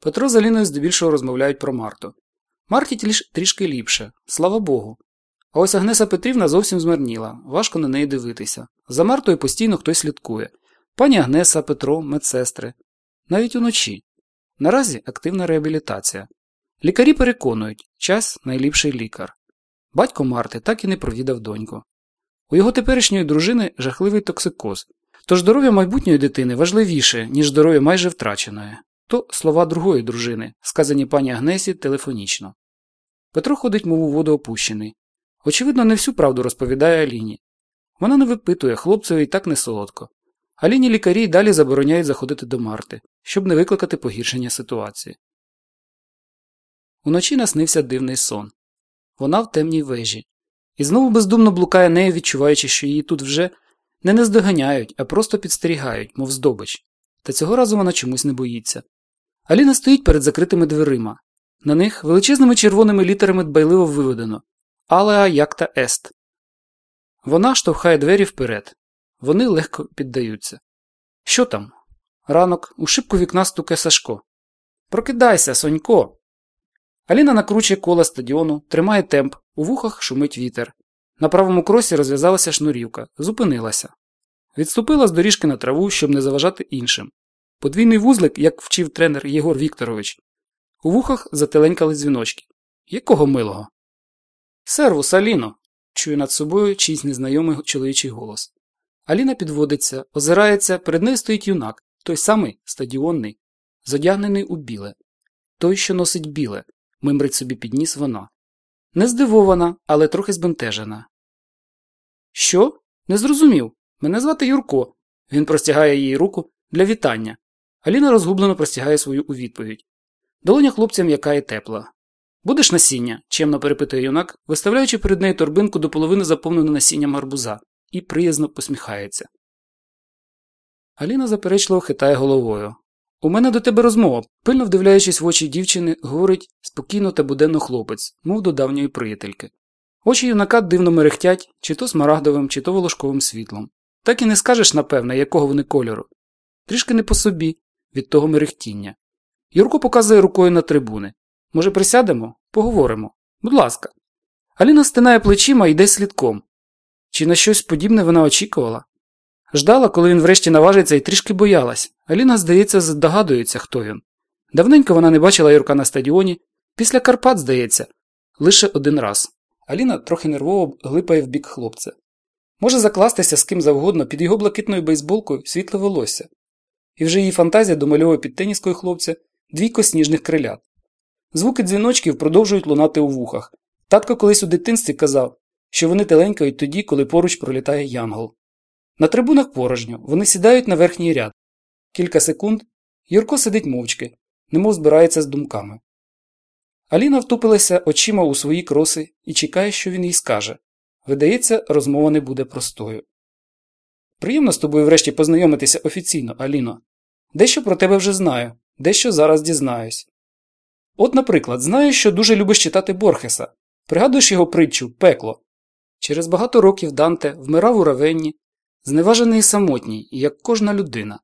Петро з Аліною здебільшого розмовляють про Марту. Марті трішки ліпше, слава Богу. А ось Агнеса Петрівна зовсім змарніла, важко на неї дивитися. За Мартою постійно хтось слідкує. Пані Агнеса, Петро, медсестри. Навіть уночі. Наразі активна реабілітація. Лікарі переконують, час найліпший лікар. Батько Марти так і не провідав доньку. У його теперішньої дружини жахливий токсикоз, тож здоров'я майбутньої дитини важливіше, ніж здоров'я майже втраченої. То слова другої дружини, сказані пані Агнесі телефонічно. Петро ходить, мов у воду опущений. Очевидно, не всю правду розповідає Аліні. Вона не випитує, хлопцеві і так не солодко. Аліні лікарі й далі забороняють заходити до Марти, щоб не викликати погіршення ситуації. Уночі наснився дивний сон. Вона в темній вежі. І знову бездумно блукає нею, відчуваючи, що її тут вже не наздоганяють, а просто підстерігають, мов здобич. Та цього разу вона чомусь не боїться. Аліна стоїть перед закритими дверима. На них величезними червоними літерами дбайливо виведено Алеа якта ест. Вона штовхає двері вперед. Вони легко піддаються. Що там? Ранок у шибку вікна стуке Сашко. Прокидайся, Сонько. Аліна накручує кола стадіону, тримає темп, у вухах шумить вітер. На правому кросі розв'язалася шнурівка, зупинилася. Відступила з доріжки на траву, щоб не заважати іншим. Подвійний вузлик, як вчив тренер Єгор Вікторович. У вухах зателенькали дзвіночки. Якого милого? Сервус, Аліно. чує над собою чийсь незнайомий чоловічий голос. Аліна підводиться, озирається, перед нею стоїть юнак, той самий стадіонний, зодягнений у біле. Той, що носить біле, мимрить собі підніс вона. Не здивована, але трохи збентежена. Що? Не зрозумів. Мене звати Юрко. Він простягає їй руку для вітання. Аліна розгублено простягає свою у відповідь. Долоня хлопця м'яка і тепла. Будеш насіння? чемно перепитує юнак, виставляючи перед нею торбинку до половини заповнену насінням гарбуза, і приязно посміхається. Аліна заперечливо хитає головою. У мене до тебе розмова, пильно вдивляючись в очі дівчини, говорить спокійно та буденно хлопець, мов до давньої приятельки. Очі юнака дивно мерехтять, чи то смарагдовим, чи то волошковим світлом. Так і не скажеш, напевне, якого вони кольору. Трішки не по собі, від того мерехтіння. Юрко показує рукою на трибуни. Може, присядемо? Поговоримо. Будь ласка. Аліна стинає плечима і йде слідком. Чи на щось подібне вона очікувала? Ждала, коли він врешті наважиться і трішки боялась. Аліна, здається, здогадується, хто він. Давненько вона не бачила Юрка на стадіоні, після Карпат, здається, лише один раз. Аліна трохи нервово глипає в бік хлопця. Може закластися з ким завгодно під його блакитною бейсболкою світле волосся. І вже її фантазія домальовує під теніскою хлопця двійко сніжних крилят. Звуки дзвіночків продовжують лунати у вухах. Татко колись у дитинстві казав, що вони теленькають тоді, коли поруч пролітає янгол. На трибунах порожньо, вони сідають на верхній ряд. Кілька секунд Юрко сидить мовчки, немов збирається з думками. Аліна втупилася очима у свої кроси і чекає, що він їй скаже. Видається, розмова не буде простою. Приємно з тобою врешті познайомитися офіційно, Аліно. Дещо про тебе вже знаю, дещо зараз дізнаюсь. От, наприклад, знаю, що дуже любиш читати Борхеса. Пригадуєш його притчу пекло. Через багато років Данте вмирав у равенні, зневажений і самотній, як кожна людина.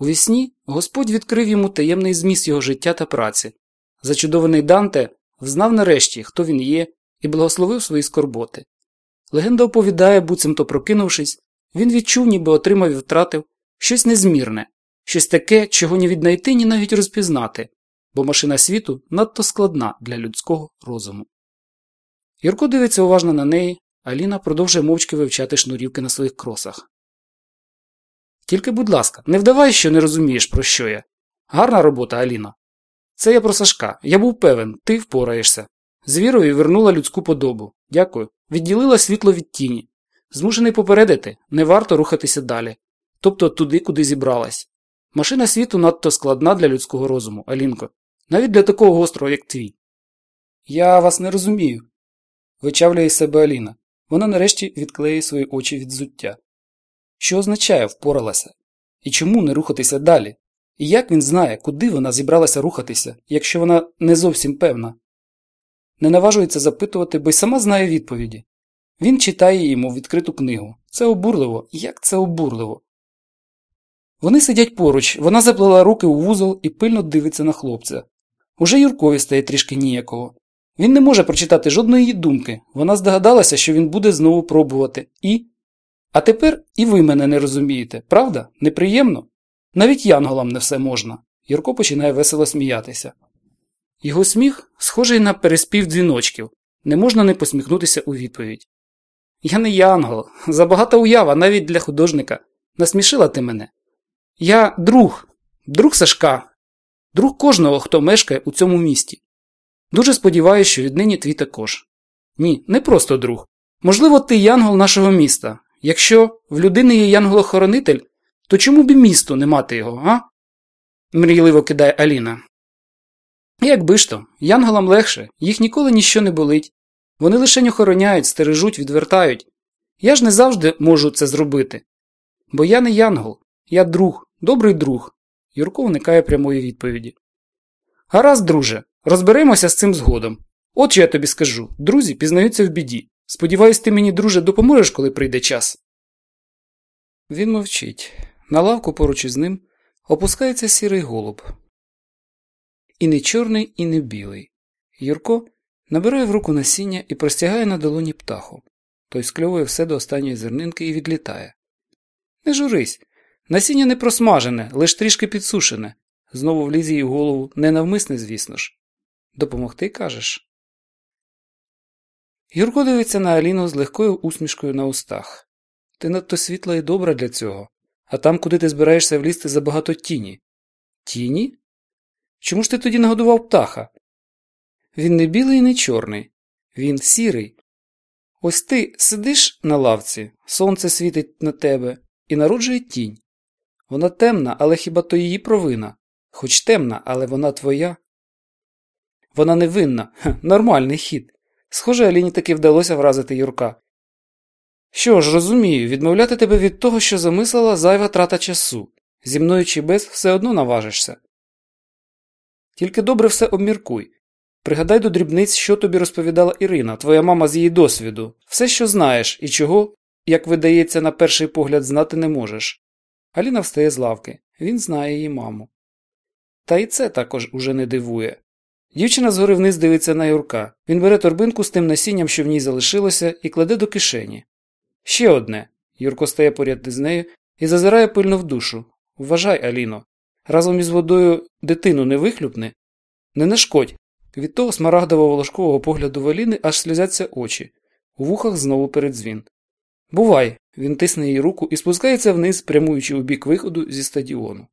У вісні Господь відкрив йому таємний зміст його життя та праці. Зачудований Данте взнав нарешті, хто він є, і благословив свої скорботи. Легенда оповідає, буцімто прокинувшись, він відчув, ніби отримав і втратив щось незмірне, щось таке, чого ні віднайти, ні навіть розпізнати, бо машина світу надто складна для людського розуму. Юрко дивиться уважно на неї, Аліна продовжує мовчки вивчати шнурівки на своїх кросах. Тільки, будь ласка, не вдавай, що не розумієш, про що я. Гарна робота, Аліно. Це я про Сашка. Я був певен, ти впораєшся. З вірою вернула людську подобу. Дякую. Відділила світло від тіні. Змушений попередити, не варто рухатися далі. Тобто туди, куди зібралась. Машина світу надто складна для людського розуму, Алінко. Навіть для такого гострого, як твій. Я вас не розумію. Вичавляє себе Аліна. Вона нарешті відклеює свої очі від зуття. Що означає впоралася? І чому не рухатися далі? І як він знає, куди вона зібралася рухатися, якщо вона не зовсім певна? Не наважується запитувати, бо й сама знає відповіді. Він читає йому відкриту книгу. Це обурливо, як це обурливо. Вони сидять поруч, вона заплела руки у вузол і пильно дивиться на хлопця. Уже Юркові стає трішки ніякого. Він не може прочитати жодної її думки. Вона здогадалася, що він буде знову пробувати. І. А тепер і ви мене не розумієте, правда? Неприємно? Навіть янголам не все можна. Юрко починає весело сміятися. Його сміх схожий на переспів дзвіночків. Не можна не посміхнутися у відповідь. Я не янгол, забагата уява навіть для художника. Насмішила ти мене. Я друг, друг Сашка, друг кожного, хто мешкає у цьому місті. Дуже сподіваюся, що віднині твій також. Ні, не просто друг. Можливо, ти янгол нашого міста. Якщо в людини є янголохоронитель, то чому б і місту не мати його, а? мрійливо кидає Аліна. Якби ж то, янголам легше, їх ніколи ніщо не болить. Вони лише охороняють, стережуть, відвертають. Я ж не завжди можу це зробити. Бо я не янгол, я друг, добрий друг. Юрко уникає прямої відповіді. Гаразд, друже, розберемося з цим згодом. От що я тобі скажу друзі пізнаються в біді. Сподіваюсь, ти мені, друже, допоможеш, коли прийде час. Він мовчить. На лавку поруч із ним опускається сірий голуб. І не чорний, і не білий. Юрко набирає в руку насіння і простягає на долоні птаху. Той скльовує все до останньої зернинки і відлітає. Не журись. Насіння не просмажене, лиш трішки підсушене. Знову вліз їй в голову, ненавмисне, звісно ж. Допомогти кажеш. Юрко дивиться на Аліну з легкою усмішкою на устах. Ти надто світла і добра для цього, а там, куди ти збираєшся влізти, забагато тіні. Тіні? Чому ж ти тоді нагодував птаха? Він не білий і не чорний, він сірий. Ось ти сидиш на лавці, сонце світить на тебе і народжує тінь. Вона темна, але хіба то її провина? Хоч темна, але вона твоя. Вона невинна, Ха, нормальний хід. Схоже, Аліні таки вдалося вразити Юрка. Що ж, розумію, відмовляти тебе від того, що замислила зайва трата часу. Зі мною чи без все одно наважишся. Тільки добре все обміркуй. Пригадай до дрібниць, що тобі розповідала Ірина, твоя мама з її досвіду, все, що знаєш, і чого, як видається, на перший погляд, знати не можеш. Аліна встає з лавки, він знає її маму. Та і це також уже не дивує. Дівчина згори вниз дивиться на Юрка. Він бере торбинку з тим насінням, що в ній залишилося, і кладе до кишені. Ще одне. Юрко стає поряд із нею і зазирає пильно в душу. Вважай, Аліно, разом із водою дитину не вихлюпни, не нашкодь. Від того смарагдово волошкового погляду Валіни аж сльозяться очі, у вухах знову передзвін. Бувай, він тисне її руку і спускається вниз, прямуючи у бік виходу зі стадіону.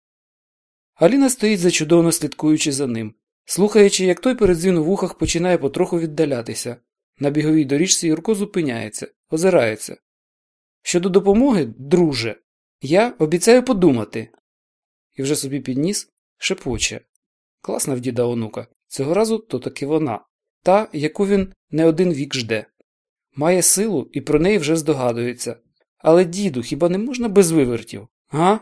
Аліна стоїть зачудовано слідкуючи за ним, слухаючи, як той передзвін у вухах починає потроху віддалятися. На біговій доріжці Юрко зупиняється, озирається. Щодо допомоги, друже, я обіцяю подумати. І вже собі підніс шепоче. Класна в діда онука. Цього разу то таки вона, та, яку він не один вік жде. Має силу і про неї вже здогадується. Але, діду, хіба не можна без вивертів? Га?